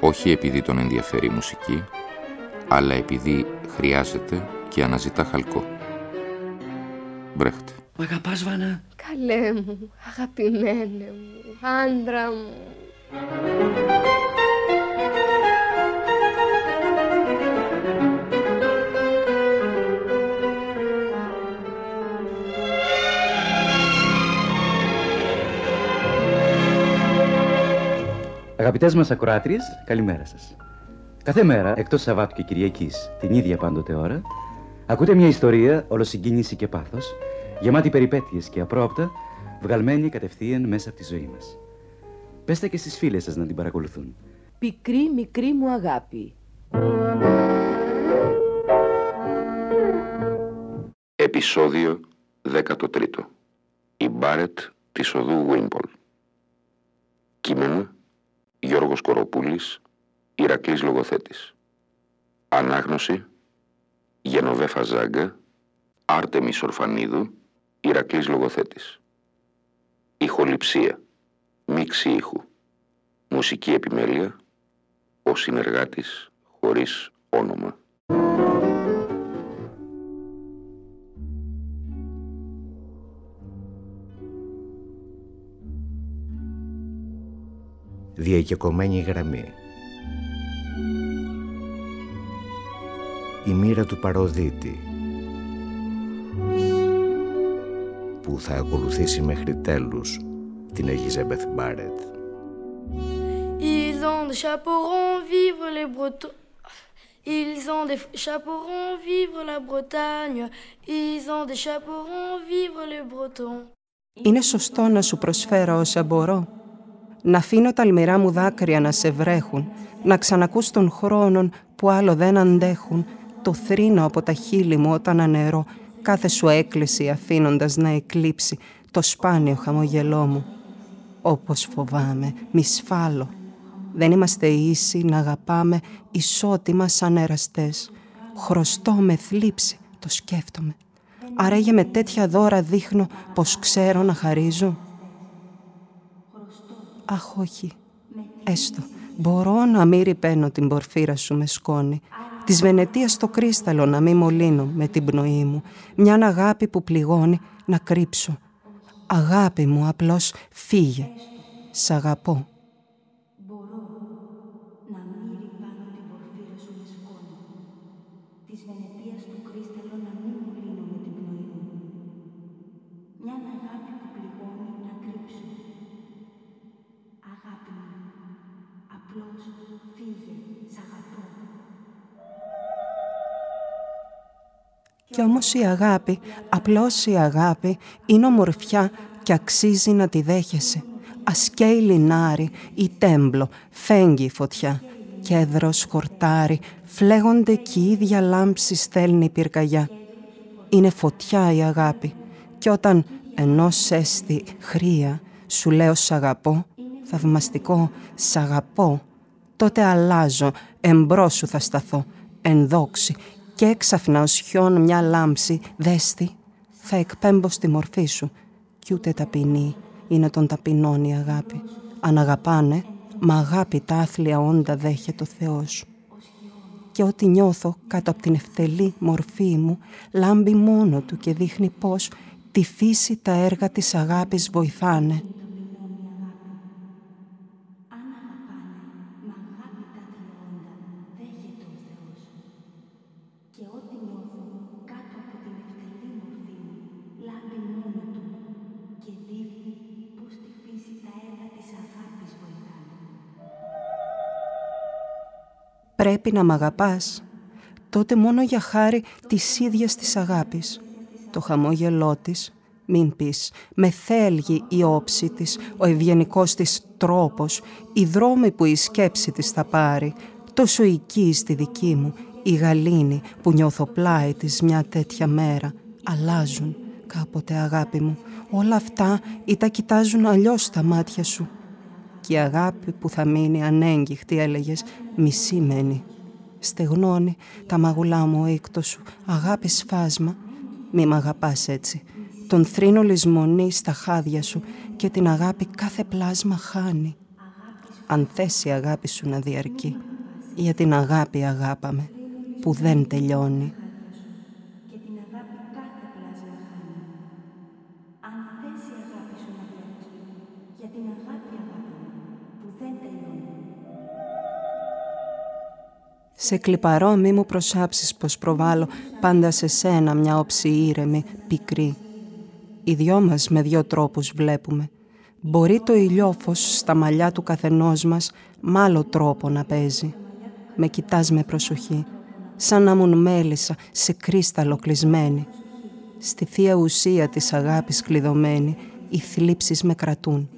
όχι επειδή τον ενδιαφέρει η μουσική, αλλά επειδή χρειάζεται και αναζητά χαλκό. Μπρέχτε. Μ' αγαπάς, Βάνα; Καλέ μου, αγαπημένε μου, άντρα μου. Αγαπητές μας ακροάτριες, καλημέρα σας. Κάθε μέρα, εκτός Σαββάτου και Κυριακής, την ίδια πάντοτε ώρα, ακούτε μια ιστορία ολοσυγκίνηση και πάθος, γεμάτη περιπέτειες και απρόπτα, βγαλμένη κατευθείαν μέσα από τη ζωή μας. Πέστε και στις φίλες σας να την παρακολουθούν. Πικρή μικρή μου αγάπη. Επισόδιο 13 Η Μπάρετ της οδού Βίμπολ Κείμενο Γιώργος Κοροπούλης, Ηρακλής Λογοθέτης. Ανάγνωση Γενοβέφα Ζάγκα, Άρτεμις Ορφανίδου, Ηρακλής Λογοθέτης. Ηχοληψία, μίξη ήχου. Μουσική επιμέλεια, ο συνεργάτης χωρίς όνομα. Διακεκομένη γραμμή. Η μοίρα του παροδίτη που θα ακολουθήσει μέχρι τέλους την Ελίζαμπεθ Μπάρετ. Ils ont des chapeaux vivre les Bretons. Ils ont des chapeaux vivre la Bretagne. Ils ont des chapeaux vivre les Bretons. Είναι σωστό να σου προσφέρω όσα μπορώ να αφήνω τα αλμυρά μου δάκρυα να σε βρέχουν, να ξανακούς τον χρόνων που άλλο δεν αντέχουν, το θρήνο από τα χείλη μου όταν ανερώ, κάθε σου έκκληση αφήνοντας να εκλείψει το σπάνιο χαμογελό μου. Όπως φοβάμαι, μη σφάλω. Δεν είμαστε ίσοι να αγαπάμε ισότιμα σαν εραστές. Χρωστώ με θλίψη, το σκέφτομαι. Άραγε με τέτοια δώρα δείχνω πως ξέρω να χαρίζω. Αχ, όχι. Έστω. Μπορώ να μην ρηπαίνω την πορφύρα σου με σκόνη. Της Βενετίας στο κρίσταλο να μην μολύνω με την πνοή μου. Μια αγάπη που πληγώνει να κρύψω. Αγάπη μου, απλώς φύγε. Σ' αγαπώ. Όμως η αγάπη, απλώς η αγάπη, είναι ομορφιά και αξίζει να τη δέχεσαι. Ασκέει λινάρι ή τέμπλο, φέγγει η φωτιά. Κέδρος, χορτάρι, φλέγονται κι η ίδια λάμψη στέλνει πυρκαγιά. Είναι φωτιά η αγάπη και όταν ενός έστι χρία σου λέω σ' αγαπώ, θαυμαστικό σ' αγαπώ, τότε αλλάζω, εμπρός σου θα σταθώ, ενδόξη και έξαφνα ως χιόν μια λάμψη, δέστη, θα εκπέμπω στη μορφή σου κι ούτε ταπεινή είναι τον ταπεινών η αγάπη. Αν αγαπάνε, μα αγάπη τα άθλια όντα δέχεται ο Θεός. Και ό,τι νιώθω κάτω από την ευτελή μορφή μου, λάμπει μόνο του και δείχνει πως τη φύση τα έργα της αγάπης βοηθάνε πρέπει να μ' αγαπάς, τότε μόνο για χάρη της ίδιας της αγάπης. Το χαμόγελό της, μην πεις, με θέλγει η όψη της, ο ευγενικός της τρόπος, οι δρόμοι που η σκέψη της θα πάρει, τόσο οικείς στη δική μου, η γαλήνη που νιώθω πλάι της μια τέτοια μέρα. Αλλάζουν κάποτε αγάπη μου. Όλα αυτά ή τα κοιτάζουν αλλιώς στα μάτια σου. Και η αγάπη που θα μείνει ανέγγιχτη έλεγες μισή μένει. Στεγνώνει τα μαγουλά μου ο σου, αγάπη σφάσμα. Μη μ' αγαπάς έτσι. Τον θρήνο λησμονεί στα χάδια σου και την αγάπη κάθε πλάσμα χάνει. Αν θες η αγάπη σου να διαρκεί, για την αγάπη αγάπαμε, που δεν τελειώνει. Σε κλιπαρό μη μου προσάψεις πως προβάλλω πάντα σε σένα μια όψη ήρεμη, πικρή. Οι δυο μας με δυο τρόπους βλέπουμε. Μπορεί το ηλιόφως στα μαλλιά του καθενός μας μ' άλλο τρόπο να παίζει. Με κοιτάς με προσοχή, σαν να μουν μέλισσα σε κρίσταλο κλεισμένη. Στη θεία ουσία της αγάπης κλειδωμένη, οι θλίψεις με κρατούν.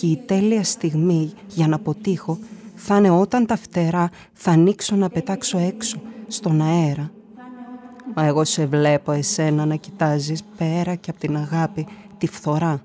Και η τέλεια στιγμή για να αποτύχω θα είναι όταν τα φτερά θα ανοίξω να πετάξω έξω, στον αέρα. Μα εγώ σε βλέπω εσένα να κοιτάζεις πέρα και από την αγάπη τη φθορά.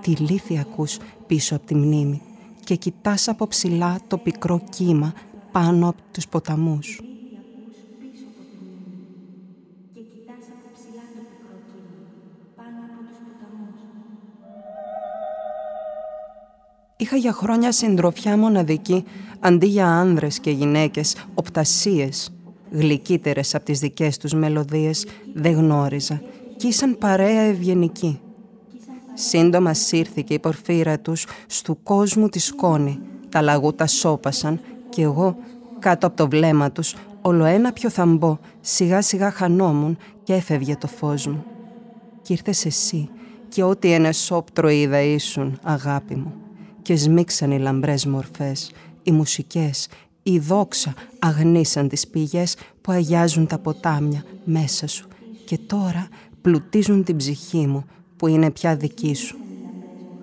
Τη λύθη ακούς πίσω από τη μνήμη και κοιτάς από ψηλά το πικρό κύμα πάνω από τους ποταμούς. Είχα για χρόνια συντροφιά μοναδική, αντί για άνδρες και γυναίκες, οπτασίες. Γλυκύτερες από τις δικές τους μελωδίες δεν γνώριζα κι ήσαν παρέα ευγενική. Σύντομα σύρθηκε η πορφύρα τους στου κόσμου τη σκόνη. Τα λαγούτα σώπασαν και εγώ κάτω από το βλέμμα τους όλο ένα πιο θαμπό σιγά σιγά χανόμουν και έφευγε το φως μου. Κι ήρθες εσύ και ό,τι ένα σόπτρο είδα ήσουν αγάπη μου και σμίξαν οι λαμπρές μορφές, οι μουσικές, η δόξα αγνίσαν τις πηγές που αγιάζουν τα ποτάμια μέσα σου και τώρα πλουτίζουν την ψυχή μου που είναι πια δική σου.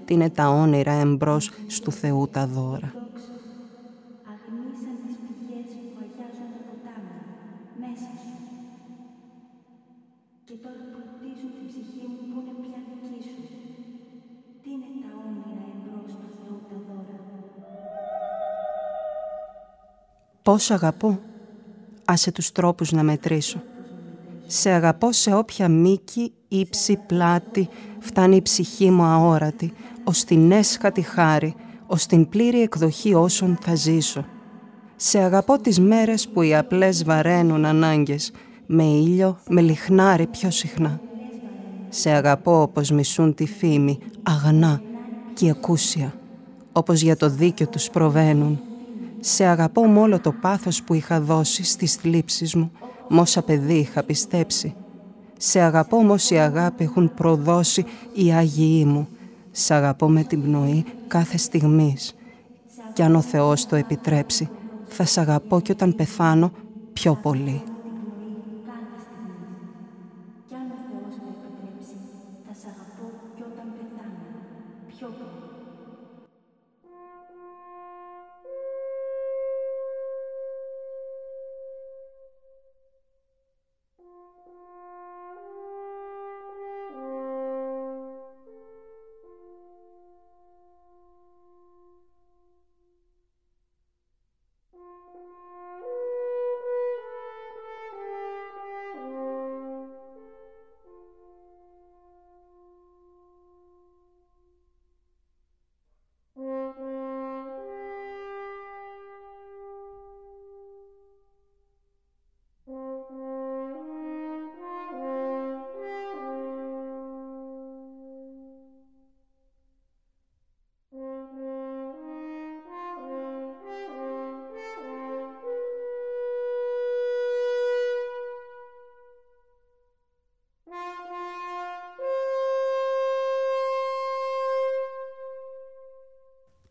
Τι είναι τα όνειρα εμπρός στου Θεού τα δώρα. Πώς αγαπώ. Άσε τους τρόπους να μετρήσω. Σε αγαπώ σε όποια μήκη, ύψη, πλάτη φτάνει η ψυχή μου αόρατη, ως την έσχατη χάρη, ως την πλήρη εκδοχή όσων θα ζήσω. Σε αγαπώ τις μέρες που οι απλές βαραίνουν ανάγκες, με ήλιο, με λιχνάρι πιο συχνά. Σε αγαπώ όπως μισούν τη φήμη, αγνά και ακούσια, όπως για το δίκιο τους προβαίνουν, σε αγαπώ με όλο το πάθος που είχα δώσει στις θλίψεις μου, μόσα παιδί είχα πιστέψει. Σε αγαπώ όμως η αγάπη έχουν προδώσει οι Άγιοι μου. Σε αγαπώ με την πνοή κάθε στιγμής. Κι αν ο Θεός το επιτρέψει, θα σ' αγαπώ και όταν πεθάνω πιο πολύ.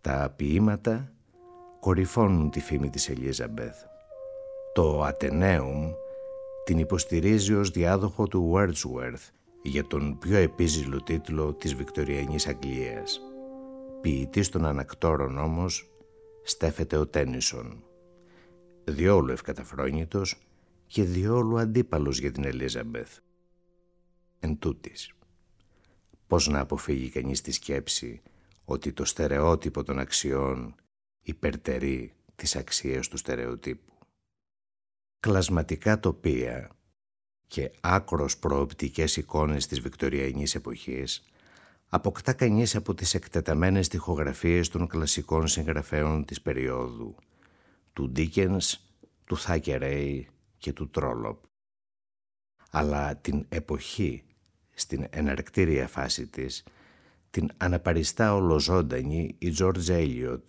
Τα ποίηματα κορυφώνουν τη φήμη της Ελίζαμπεθ. Το Ατενέουμ την υποστηρίζει ως διάδοχο του Wordsworth για τον πιο επίζηλο τίτλο της Βικτωριανής Αγγλίας. Ποιητής των ανακτόρων όμως στέφεται ο Τένισον. διόλου ευκαταφρόνητος και διόλου αντίπαλος για την Ελίζαμπεθ. Εν τούτης, πώς να αποφύγει κανείς τη σκέψη ότι το στερεότυπο των αξιών υπερτερεί τις αξίες του στερεοτύπου. Κλασματικά τοπία και άκρος προοπτικές εικόνες της βικτοριανής εποχής αποκτά κανείς από τις εκτεταμένες τοιχογραφίες των κλασικών συγγραφέων της περίοδου, του Ντίκενς, του Θάκερέι και του Τρόλοπ. Αλλά την εποχή, στην εναρκτήρια φάση της, την αναπαριστά ολοζώντανη η Τζόρτζ Έλιοτ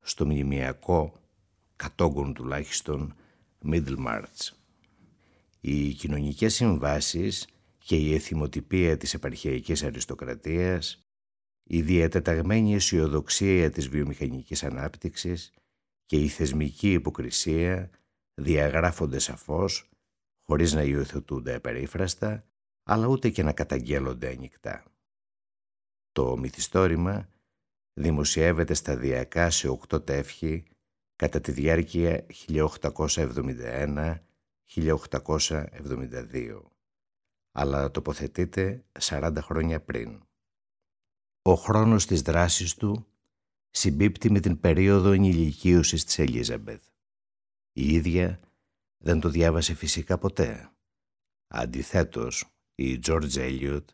στο μνημιακό, κατόγκον τουλάχιστον, Middlemarch. Οι κοινωνικές συμβάσεις και η εθιμοτυπία της επαρχιακής αριστοκρατίας, η διατεταγμένη αισιοδοξία της βιομηχανικής ανάπτυξης και η θεσμική υποκρισία διαγράφονται σαφώς, χωρίς να υιοθετούνται απερίφραστα, αλλά ούτε και να καταγγέλλονται ανοιχτά. Το μυθιστόρημα δημοσιεύεται σταδιακά σε οκτώ τεύχη κατά τη διάρκεια 1871-1872, αλλά τοποθετείται 40 χρόνια πριν. Ο χρόνος της δράσης του συμπίπτει με την περίοδο ενηλικίωσης της Ελίζαμπεθ. Η ίδια δεν το διάβασε φυσικά ποτέ. Αντιθέτως, η George Eliot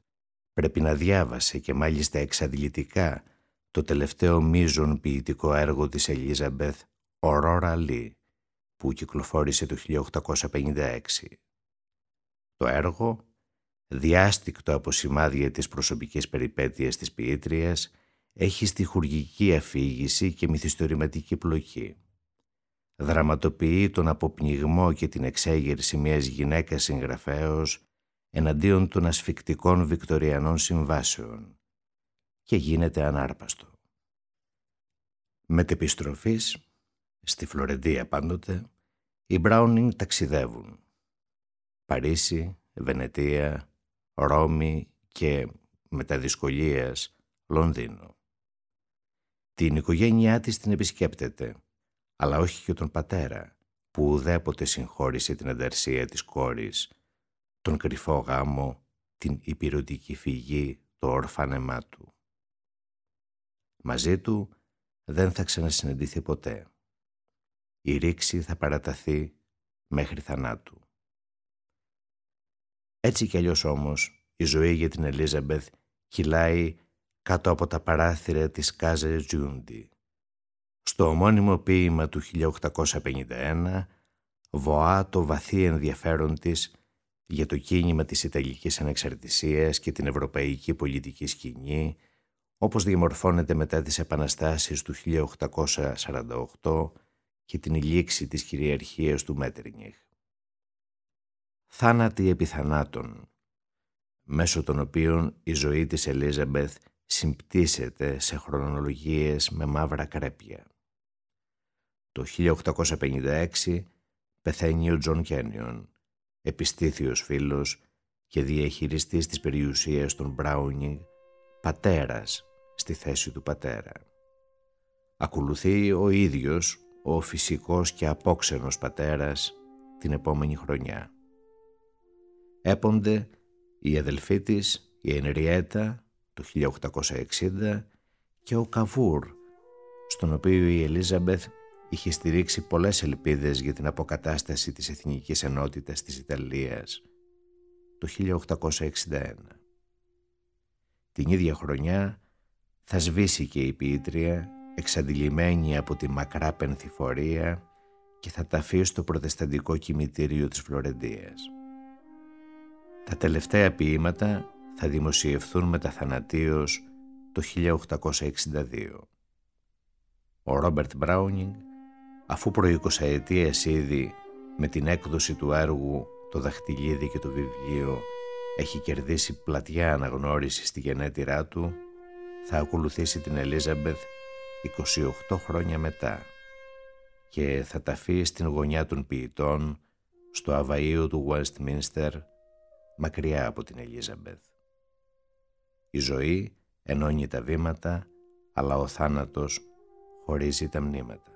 πρέπει να διάβασε και μάλιστα εξαντλητικά το τελευταίο μείζον ποιητικό έργο της Ελίζαμπεθ «Ορόρα Λί» που κυκλοφόρησε το 1856. Το έργο, διάστηκτο από σημάδια της προσωπικής περιπέτειας της ποιήτριας, έχει στιχουργική αφήγηση και μυθιστορηματική πλοκή. Δραματοποιεί τον αποπνιγμό και την εξέγερση μιας γυναίκας συγγραφέως εναντίον των ασφικτικών βικτοριανών συμβάσεων και γίνεται ανάρπαστο. Μετεπιστροφής, στη Φλωρεντία πάντοτε, οι Μπράουνινγκ ταξιδεύουν. Παρίσι, Βενετία, Ρώμη και, μετά δυσκολίας, Λονδίνο. Την οικογένειά της την επισκέπτεται, αλλά όχι και τον πατέρα, που ουδέποτε συγχώρησε την ανταρσία της κόρης, τον κρυφό γάμο, την υπηρετική φυγή, το ορφάνεμά του. Μαζί του δεν θα ξανασυναντηθεί ποτέ. Η ρήξη θα παραταθεί μέχρι θανάτου. Έτσι κι αλλιώς όμως η ζωή για την Ελίζαμπεθ κυλάει κάτω από τα παράθυρα της Κάζε Τζούντι. Στο ομώνυμο ποίημα του 1851 βοά το βαθύ ενδιαφέρον της για το κίνημα της Ιταλικής Ανεξαρτησίας και την ευρωπαϊκή πολιτική σκηνή όπως διαμορφώνεται μετά τις επαναστάσεις του 1848 και την λήξη της κυριαρχίας του Μέτερνιχ. Θάνατοι επί θανάτων, μέσω των οποίων η ζωή της Ελίζαμπεθ συμπτύσσεται σε χρονολογίες με μαύρα κρέπια. Το 1856 πεθαίνει ο Τζον Κένιον, επιστήθιος φίλος και διαχειριστής της περιουσίας των Μπράουνινγκ, πατέρας στη θέση του πατέρα. Ακολουθεί ο ίδιος ο φυσικός και απόξενος πατέρας την επόμενη χρονιά. Έπονται η αδελφή της, η Ενριέτα, το 1860 και ο Καβούρ, στον οποίο η Ελίζαμπεθ είχε στηρίξει πολλές ελπίδες για την αποκατάσταση της εθνικής ενότητας της Ιταλίας το 1861. Την ίδια χρονιά θα σβήσει και η ποιήτρια εξαντλημένη από τη μακρά πενθυφορία και θα ταφεί στο προτεσταντικό κημητήριο της Φλωρεντίας. Τα τελευταία ποίηματα θα δημοσιευθούν μεταθανατίως το 1862. Ο Ρόμπερτ Μπράουνινγκ, αφού προεικοσαετίες ήδη με την έκδοση του έργου «Το δαχτυλίδι και το βιβλίο» έχει κερδίσει πλατιά αναγνώριση στη γενέτειρά του, θα ακολουθήσει την Ελίζαμπεθ 28 χρόνια μετά και θα ταφεί στην γωνιά των ποιητών στο αβαΐο του Westminster μακριά από την Ελίζαμπεθ. Η ζωή ενώνει τα βήματα αλλά ο θάνατος χωρίζει τα μνήματα.